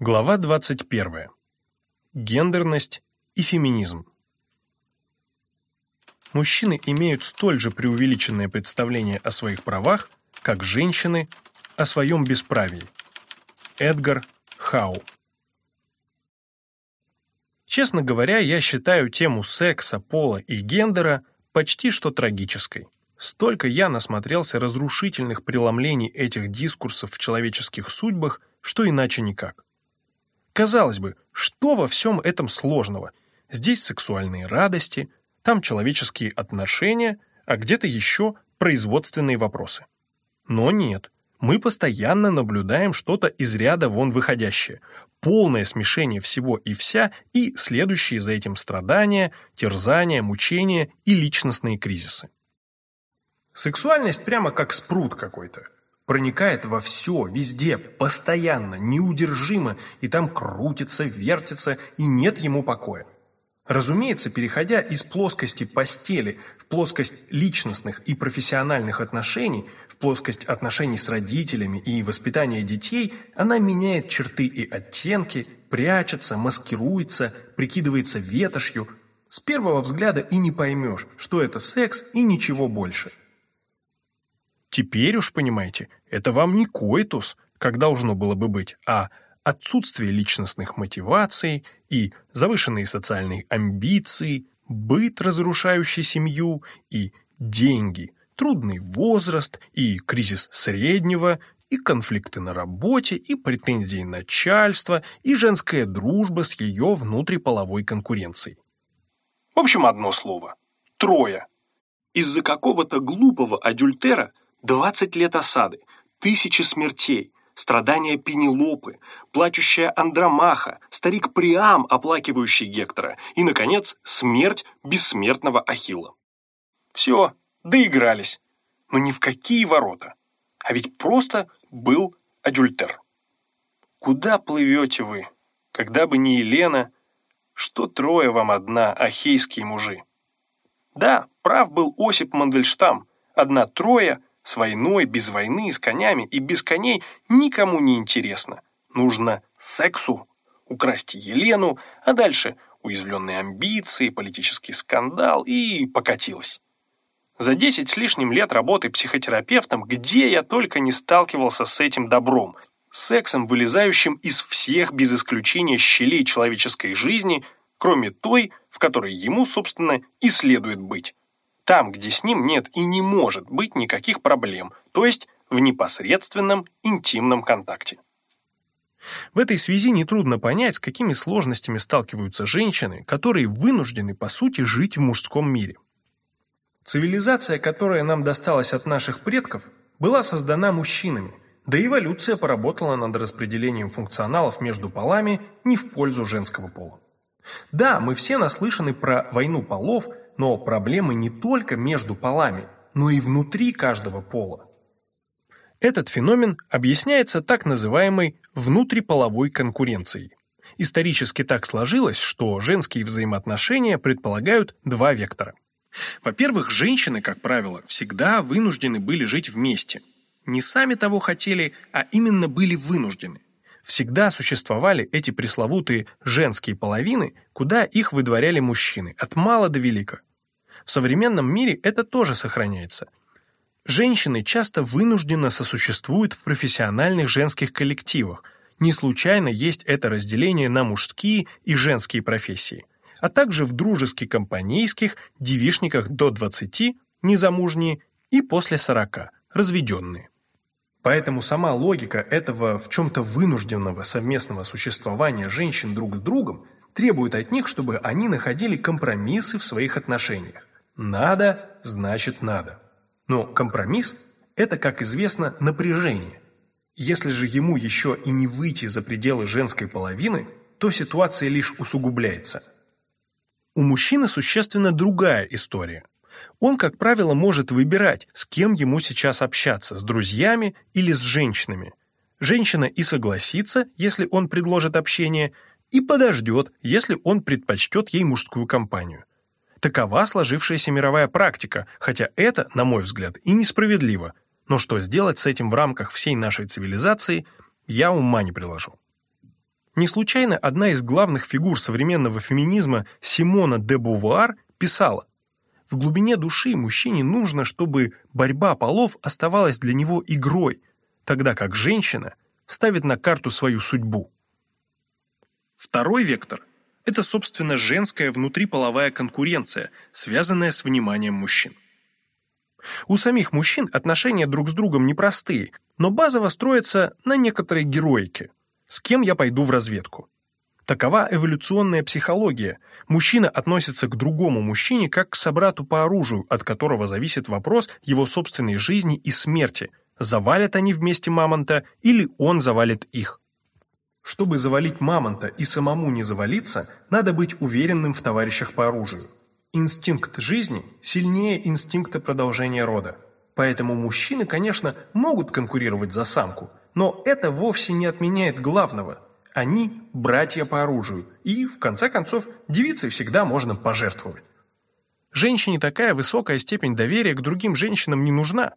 Глава 21. Гендерность и феминизм. Мужчины имеют столь же преувеличенное представление о своих правах, как женщины о своем бесправии. Эдгар Хау. Честно говоря, я считаю тему секса, пола и гендера почти что трагической. Столько я насмотрелся разрушительных преломлений этих дискурсов в человеческих судьбах, что иначе никак. Казалось бы, что во всем этом сложного? Здесь сексуальные радости, там человеческие отношения, а где-то еще производственные вопросы. Но нет, мы постоянно наблюдаем что-то из ряда вон выходящее, полное смешение всего и вся и следующие за этим страдания, терзания, мучения и личностные кризисы. Сексуальность прямо как спрут какой-то проникает во все, везде, постоянно, неудержимо, и там крутится, вертится, и нет ему покоя. Разумеется, переходя из плоскости постели в плоскость личностных и профессиональных отношений, в плоскость отношений с родителями и воспитания детей, она меняет черты и оттенки, прячется, маскируется, прикидывается ветошью. С первого взгляда и не поймешь, что это секс и ничего больше – Теперь уж, понимаете, это вам не коитус, как должно было бы быть, а отсутствие личностных мотиваций и завышенные социальные амбиции, быт, разрушающий семью, и деньги, трудный возраст, и кризис среднего, и конфликты на работе, и претензии начальства, и женская дружба с ее внутриполовой конкуренцией. В общем, одно слово. Трое. Из-за какого-то глупого адюльтера – Двадцать лет осады, тысячи смертей, страдания Пенелопы, плачущая Андромаха, старик Приам, оплакивающий Гектора, и, наконец, смерть бессмертного Ахилла. Все, доигрались. Но ни в какие ворота. А ведь просто был адюльтер. Куда плывете вы? Когда бы не Елена, что трое вам одна, ахейские мужи? Да, прав был Осип Мандельштам, одна троя — с войной, без войны, с конями и без коней никому не интересно. Нужно сексу, украсть Елену, а дальше уязвленные амбиции, политический скандал и покатилось. За десять с лишним лет работы психотерапевтом, где я только не сталкивался с этим добром, сексом, вылезающим из всех без исключения щелей человеческой жизни, кроме той, в которой ему, собственно, и следует быть там, где с ним нет и не может быть никаких проблем, то есть в непосредственном интимном контакте. В этой связи нетрудно понять, с какими сложностями сталкиваются женщины, которые вынуждены, по сути, жить в мужском мире. Цивилизация, которая нам досталась от наших предков, была создана мужчинами, да и эволюция поработала над распределением функционалов между полами не в пользу женского пола. Да, мы все наслышаны про войну полов – но проблемы не только между полами, но и внутри каждого пола. Этот феномен объясняется так называемой внутриполовой конкуренцией. Исторически так сложилось, что женские взаимоотношения предполагают два вектора. Во-первых, женщины, как правило, всегда вынуждены были жить вместе. Не сами того хотели, а именно были вынуждены всегда существовали эти пресловутые женские половины, куда их выдворяли мужчины, от мала до велика. В современном мире это тоже сохраняется. Женщины часто вынужденно сосуществуют в профессиональных женских коллективах. Не случайно есть это разделение на мужские и женские профессии, а также в дружески-компанейских, девишниках до 20, незамужние и после 40, разведенные. Поэтому сама логика этого в чем-то вынужденного совместного существования женщин друг с другом требует от них, чтобы они находили компромиссы в своих отношениях. Надо, значит надо. Но компромисс – это, как известно, напряжение. Если же ему еще и не выйти за пределы женской половины, то ситуация лишь усугубляется. У мужчины существенно другая история – он, как правило, может выбирать, с кем ему сейчас общаться, с друзьями или с женщинами. Женщина и согласится, если он предложит общение, и подождет, если он предпочтет ей мужскую компанию. Такова сложившаяся мировая практика, хотя это, на мой взгляд, и несправедливо. Но что сделать с этим в рамках всей нашей цивилизации, я ума не приложу. Не случайно одна из главных фигур современного феминизма Симона де Бувуар писала «В глубине души мужчине нужно, чтобы борьба полов оставалась для него игрой, тогда как женщина ставит на карту свою судьбу». Второй вектор – это, собственно, женская внутриполовая конкуренция, связанная с вниманием мужчин. У самих мужчин отношения друг с другом непростые, но базово строятся на некоторой героике. С кем я пойду в разведку? Такова эволюционная психология. Мужчина относится к другому мужчине как к собрату по оружию, от которого зависит вопрос его собственной жизни и смерти. Завалят они вместе мамонта или он завалит их. Чтобы завалить мамонта и самому не завалиться, надо быть уверенным в товарищах по оружию. Инстинкт жизни сильнее инстинкта продолжения рода. Поэтому мужчины, конечно, могут конкурировать за самку, но это вовсе не отменяет главного. Они – братья по оружию, и, в конце концов, девицей всегда можно пожертвовать. Женщине такая высокая степень доверия к другим женщинам не нужна.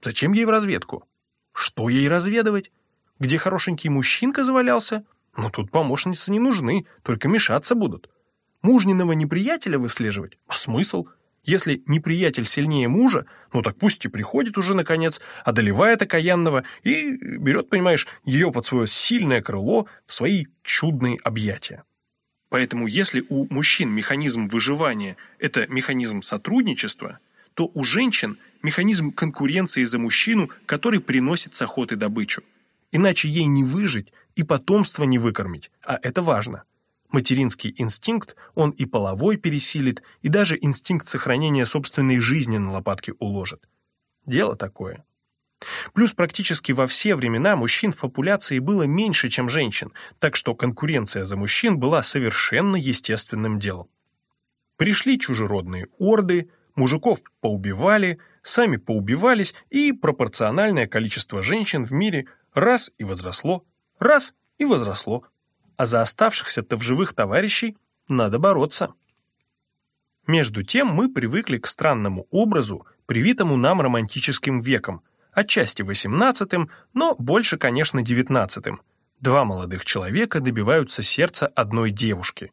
Зачем ей в разведку? Что ей разведывать? Где хорошенький мужчинка завалялся? Ну, тут помощницы не нужны, только мешаться будут. Мужниного неприятеля выслеживать? А смысл? Если неприятель сильнее мужа, ну так пусть и приходит уже, наконец, одолевает окаянного и берет, понимаешь, ее под свое сильное крыло в свои чудные объятия. Поэтому если у мужчин механизм выживания – это механизм сотрудничества, то у женщин – механизм конкуренции за мужчину, который приносит с охоты добычу. Иначе ей не выжить и потомство не выкормить, а это важно – Материнский инстинкт он и половой пересилит, и даже инстинкт сохранения собственной жизни на лопатки уложит. Дело такое. Плюс практически во все времена мужчин в популяции было меньше, чем женщин, так что конкуренция за мужчин была совершенно естественным делом. Пришли чужеродные орды, мужиков поубивали, сами поубивались, и пропорциональное количество женщин в мире раз и возросло, раз и возросло а за оставшихся-то в живых товарищей надо бороться. Между тем мы привыкли к странному образу, привитому нам романтическим веком, отчасти XVIII, но больше, конечно, XIX. Два молодых человека добиваются сердца одной девушки.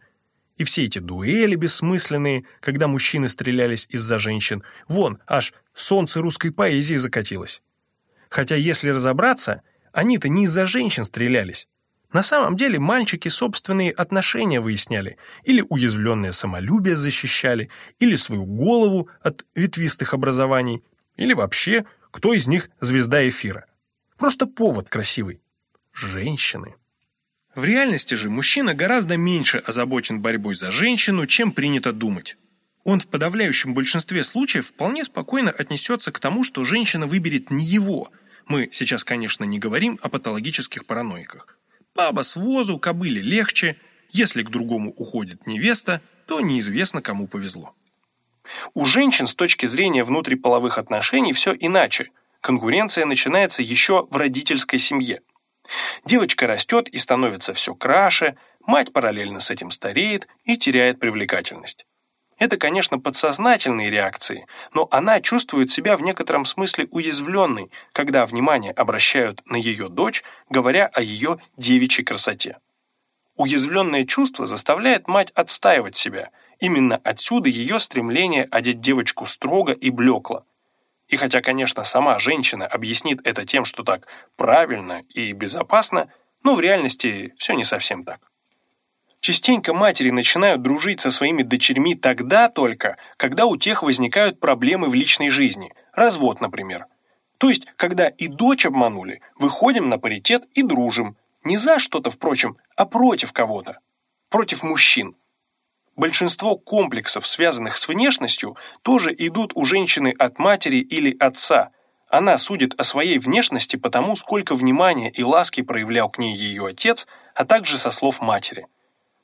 И все эти дуэли бессмысленные, когда мужчины стрелялись из-за женщин, вон, аж солнце русской поэзии закатилось. Хотя, если разобраться, они-то не из-за женщин стрелялись, на самом деле мальчики собственные отношения выясняли, или уязвленное самолюбие защищали, или свою голову от ветвистых образований, или вообще, кто из них звезда эфира. Просто повод красивый. Женщины. В реальности же мужчина гораздо меньше озабочен борьбой за женщину, чем принято думать. Он в подавляющем большинстве случаев вполне спокойно отнесется к тому, что женщина выберет не его. Мы сейчас, конечно, не говорим о патологических параноиках. Баба с возу, кобыле легче. Если к другому уходит невеста, то неизвестно, кому повезло. У женщин с точки зрения внутриполовых отношений все иначе. Конкуренция начинается еще в родительской семье. Девочка растет и становится все краше, мать параллельно с этим стареет и теряет привлекательность. Это, конечно, подсознательные реакции, но она чувствует себя в некотором смысле уязвленной, когда внимание обращают на ее дочь, говоря о ее девичьей красоте. Уязвленное чувство заставляет мать отстаивать себя. Именно отсюда ее стремление одеть девочку строго и блекло. И хотя, конечно, сама женщина объяснит это тем, что так правильно и безопасно, но в реальности все не совсем так. Частенько матери начинают дружить со своими дочерьми тогда только, когда у тех возникают проблемы в личной жизни, развод, например. То есть, когда и дочь обманули, выходим на паритет и дружим. Не за что-то, впрочем, а против кого-то. Против мужчин. Большинство комплексов, связанных с внешностью, тоже идут у женщины от матери или отца. Она судит о своей внешности потому, сколько внимания и ласки проявлял к ней ее отец, а также со слов матери.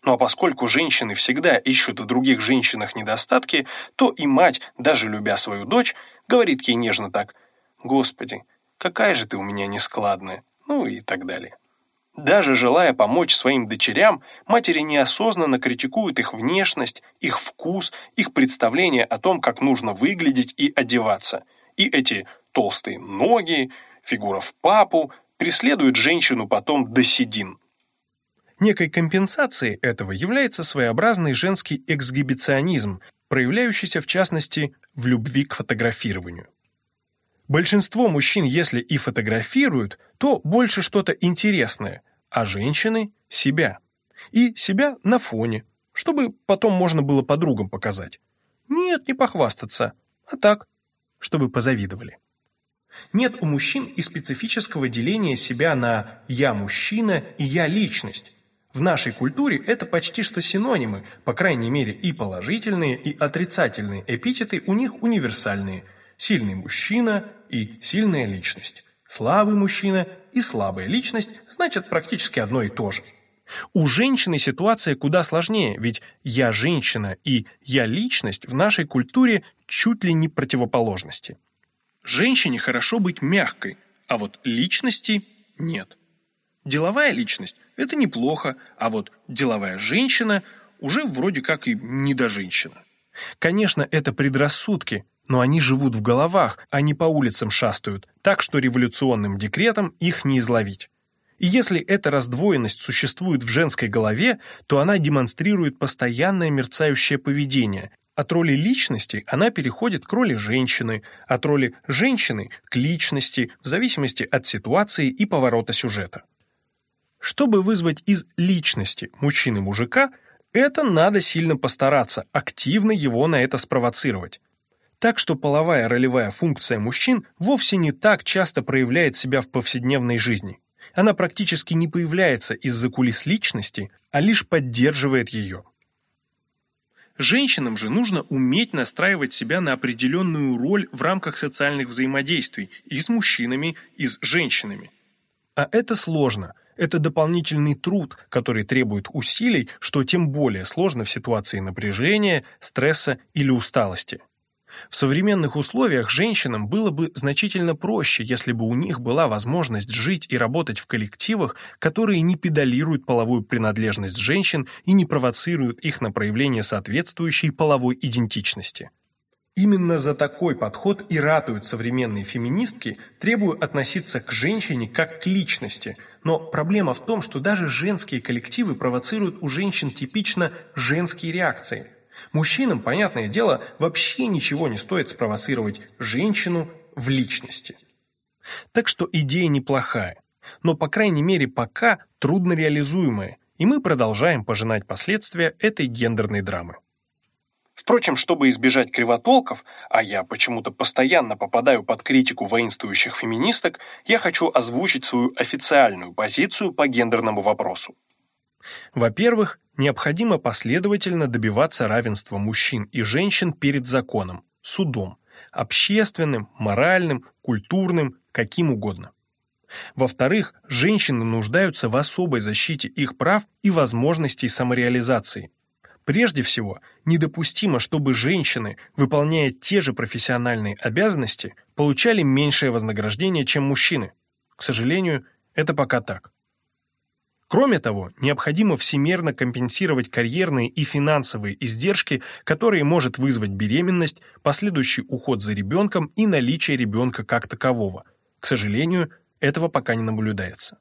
Ну а поскольку женщины всегда ищут в других женщинах недостатки, то и мать, даже любя свою дочь, говорит ей нежно так «Господи, какая же ты у меня нескладная», ну и так далее. Даже желая помочь своим дочерям, матери неосознанно критикуют их внешность, их вкус, их представление о том, как нужно выглядеть и одеваться. И эти толстые ноги, фигура в папу преследуют женщину потом до седин. Некой компенсацией этого является своеобразный женский эксгибиционизм, проявляющийся в частности в любви к фотографированию. Большинство мужчин, если и фотографируют, то больше что-то интересное, а женщины – себя. И себя на фоне, чтобы потом можно было подругам показать. Нет, не похвастаться, а так, чтобы позавидовали. Нет у мужчин и специфического деления себя на «я мужчина» и «я личность». В нашей культуре это почти что синонимы, по крайней мере и положительные, и отрицательные эпитеты у них универсальные. Сильный мужчина и сильная личность. Слабый мужчина и слабая личность значат практически одно и то же. У женщины ситуация куда сложнее, ведь «я женщина» и «я личность» в нашей культуре чуть ли не противоположности. Женщине хорошо быть мягкой, а вот личности нет. Деловая личность – это неплохо, а вот деловая женщина уже вроде как и не до женщина. Конечно, это предрассудки, но они живут в головах, а не по улицам шастают, так что революционным декретом их не изловить. И если эта раздвоенность существует в женской голове, то она демонстрирует постоянное мерцающее поведение, от роли личности она переходит к роли женщины, от роли женщины к личности, в зависимости от ситуации и поворота сюжета. Чтобы вызвать из личности мужчины-мужика, это надо сильно постараться, активно его на это спровоцировать. Так что половая ролевая функция мужчин вовсе не так часто проявляет себя в повседневной жизни. Она практически не появляется из-за кулис личности, а лишь поддерживает ее. Женщинам же нужно уметь настраивать себя на определенную роль в рамках социальных взаимодействий и с мужчинами, и с женщинами. А это сложно. Это дополнительный труд, который требует усилий, что тем более сложно в ситуации напряжения, стресса или усталости. В современных условиях женщинам было бы значительно проще, если бы у них была возможность жить и работать в коллективах, которые не педалируют половую принадлежность женщин и не провоцируют их на проявление соответствующей половой идентичности. Именно за такой подход и ратуют современные феминистки, требуя относиться к женщине как к личности. Но проблема в том, что даже женские коллективы провоцируют у женщин типично женские реакции – Мужчинам, понятное дело, вообще ничего не стоит спровоцировать женщину в личности. Так что идея неплохая, но, по крайней мере, пока трудно реализуемая, и мы продолжаем пожинать последствия этой гендерной драмы. Впрочем, чтобы избежать кривотолков, а я почему-то постоянно попадаю под критику воинствующих феминисток, я хочу озвучить свою официальную позицию по гендерному вопросу. Во-первых, необходимо последовательно добиваться равенства мужчин и женщин перед законом, судом, общественным, моральным, культурным, каким угодно. Во-вторых, женщины нуждаются в особой защите их прав и возможностей самореализации. Прежде всего, недопустимо, чтобы женщины, выполняя те же профессиональные обязанности, получали меньшее вознаграждение, чем мужчины. К сожалению, это пока так. Кроме того, необходимо всемерно компенсировать карьерные и финансовые издержки, которые может вызвать беременность, последующий уход за ребенком и наличие ребенка как такового. К сожалению, этого пока не наблюдается.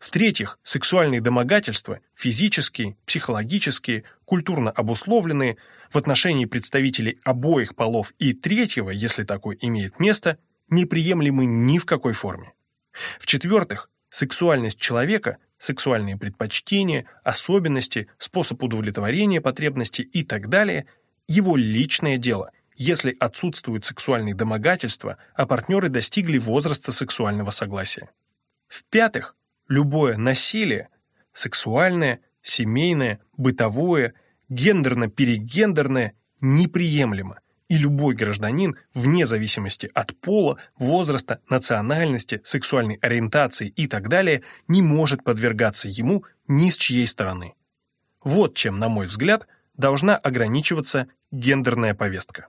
В-третьих, сексуальные домогательства, физические, психологические, культурно обусловленные, в отношении представителей обоих полов и третьего, если такой имеет место, неприемлемы ни в какой форме. В-четвертых, сексуальность человека сексуальные предпочтения, особенности, способ удовлетворения потребностей и так далее – его личное дело, если отсутствуют сексуальные домогательства, а партнеры достигли возраста сексуального согласия. В-пятых, любое насилие – сексуальное, семейное, бытовое, гендерно-перегендерное – неприемлемо и любой гражданин, вне зависимости от пола, возраста, национальности, сексуальной ориентации и так далее, не может подвергаться ему ни с чьей стороны. Вот чем, на мой взгляд, должна ограничиваться гендерная повестка.